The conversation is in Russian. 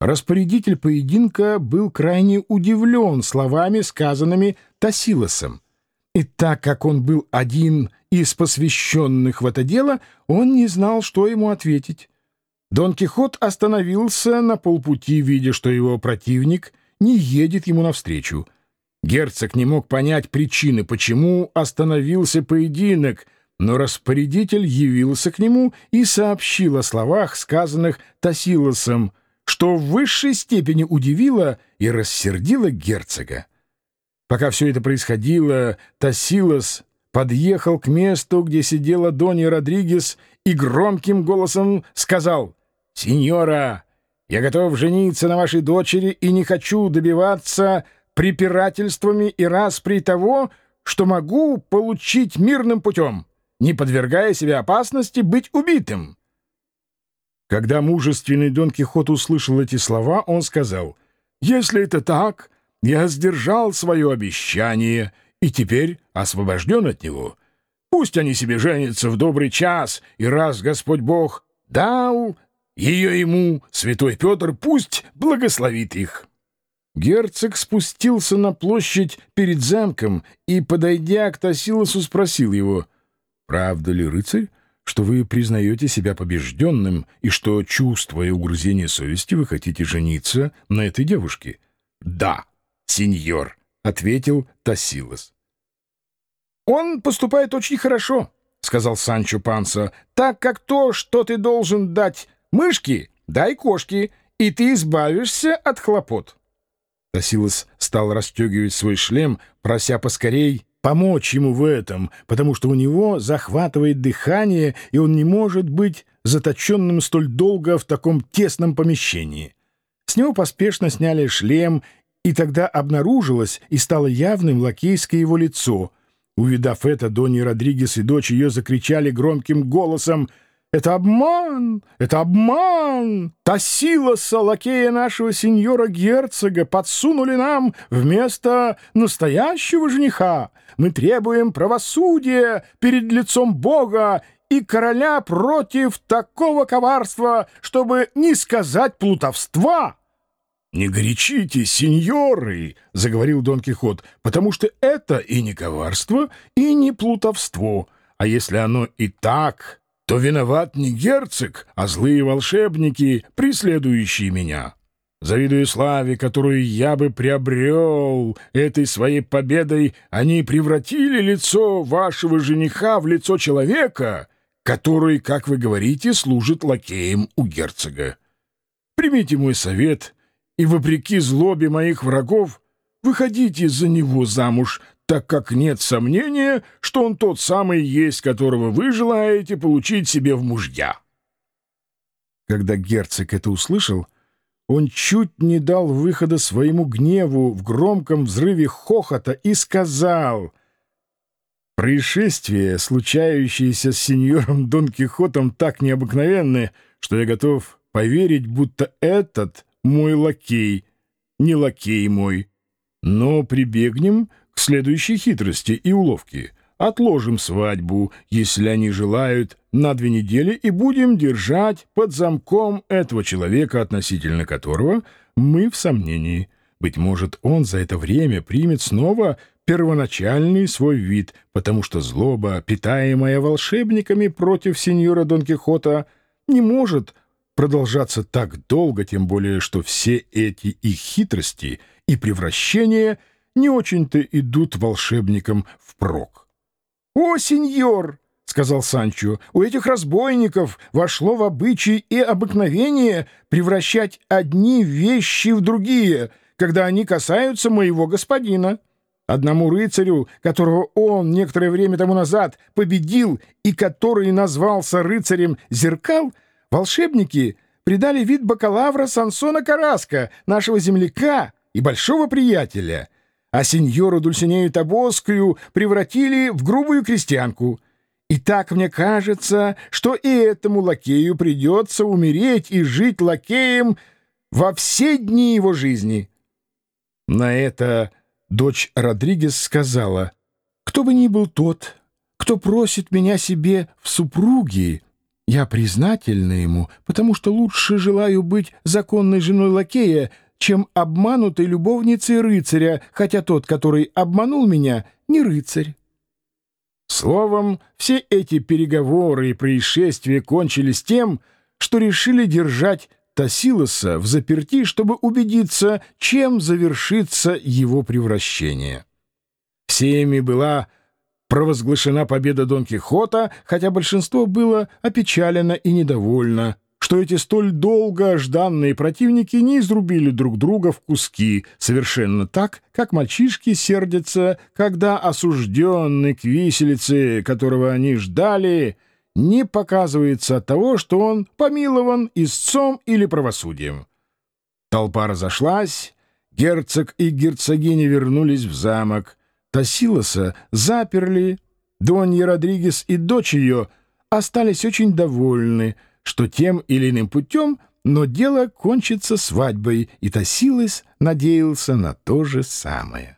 Распорядитель поединка был крайне удивлен словами, сказанными Тасилосом. И так как он был один из посвященных в это дело, он не знал, что ему ответить. Дон Кихот остановился на полпути, видя, что его противник не едет ему навстречу. Герцог не мог понять причины, почему остановился поединок, но распорядитель явился к нему и сообщил о словах, сказанных Тасилосом, что в высшей степени удивило и рассердило герцога. Пока все это происходило, Тасилос подъехал к месту, где сидела Донья Родригес, и громким голосом сказал «Сеньора, я готов жениться на вашей дочери и не хочу добиваться препирательствами и распри того, что могу получить мирным путем, не подвергая себя опасности быть убитым». Когда мужественный Дон Кихот услышал эти слова, он сказал, «Если это так, я сдержал свое обещание и теперь освобожден от него. Пусть они себе женятся в добрый час, и раз Господь Бог дал ее ему, святой Петр, пусть благословит их». Герцог спустился на площадь перед замком и, подойдя к Тосилосу, спросил его, «Правда ли, рыцарь, что вы признаете себя побежденным и что, чувствуя угрызение совести, вы хотите жениться на этой девушке? — Да, сеньор, — ответил Тасилос. — Он поступает очень хорошо, — сказал Санчо Панса, — так как то, что ты должен дать мышке, дай кошке, и ты избавишься от хлопот. Тасилос стал расстегивать свой шлем, прося поскорей помочь ему в этом, потому что у него захватывает дыхание, и он не может быть заточенным столь долго в таком тесном помещении. С него поспешно сняли шлем, и тогда обнаружилось и стало явным лакейское его лицо. Увидав это, Донни Родригес и дочь ее закричали громким голосом — это обман! Это обман! Тасилоса, лакея нашего сеньора-герцога, подсунули нам вместо настоящего жениха. Мы требуем правосудия перед лицом Бога и короля против такого коварства, чтобы не сказать плутовства. — Не горячитесь, сеньоры, — заговорил Дон Кихот, — потому что это и не коварство, и не плутовство. А если оно и так то виноват не герцог, а злые волшебники, преследующие меня. Завидуя славе, которую я бы приобрел этой своей победой, они превратили лицо вашего жениха в лицо человека, который, как вы говорите, служит лакеем у герцога. Примите мой совет, и, вопреки злобе моих врагов, выходите за него замуж так как нет сомнения, что он тот самый есть, которого вы желаете получить себе в мужья. Когда герцог это услышал, он чуть не дал выхода своему гневу в громком взрыве хохота и сказал «Происшествия, случающиеся с сеньором Дон Кихотом, так необыкновенны, что я готов поверить, будто этот мой лакей, не лакей мой. Но прибегнем к следующей хитрости и уловке. Отложим свадьбу, если они желают, на две недели и будем держать под замком этого человека, относительно которого мы в сомнении. Быть может, он за это время примет снова первоначальный свой вид, потому что злоба, питаемая волшебниками против сеньора Дон Кихота, не может продолжаться так долго, тем более, что все эти их хитрости и превращения — не очень-то идут волшебникам впрок. — О, сеньор! — сказал Санчо, — у этих разбойников вошло в обычай и обыкновение превращать одни вещи в другие, когда они касаются моего господина. Одному рыцарю, которого он некоторое время тому назад победил и который назвался рыцарем зеркал, волшебники придали вид бакалавра Сансона Караска, нашего земляка и большого приятеля — а сеньору Дульсинею Табоскую превратили в грубую крестьянку. И так мне кажется, что и этому лакею придется умереть и жить лакеем во все дни его жизни. На это дочь Родригес сказала, «Кто бы ни был тот, кто просит меня себе в супруги, Я признательна ему, потому что лучше желаю быть законной женой лакея, чем обманутой любовницей рыцаря, хотя тот, который обманул меня, не рыцарь. Словом, все эти переговоры и происшествия кончились тем, что решили держать Тасилоса в заперти, чтобы убедиться, чем завершится его превращение. Всеми была провозглашена победа Дон Кихота, хотя большинство было опечалено и недовольно, что эти столь долго жданные противники не изрубили друг друга в куски, совершенно так, как мальчишки сердятся, когда осужденный к виселице, которого они ждали, не показывается от того, что он помилован истцом или правосудием. Толпа разошлась, герцог и герцогиня вернулись в замок, Тосилоса заперли, Донья Родригес и дочь ее остались очень довольны, что тем или иным путем, но дело кончится свадьбой, и Тосилос надеялся на то же самое.